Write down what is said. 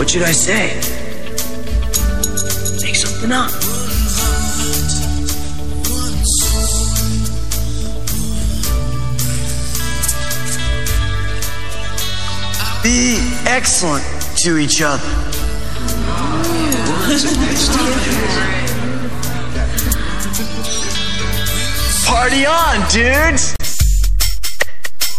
What should I say? Make something up. Be excellent to each other. Party on, dudes!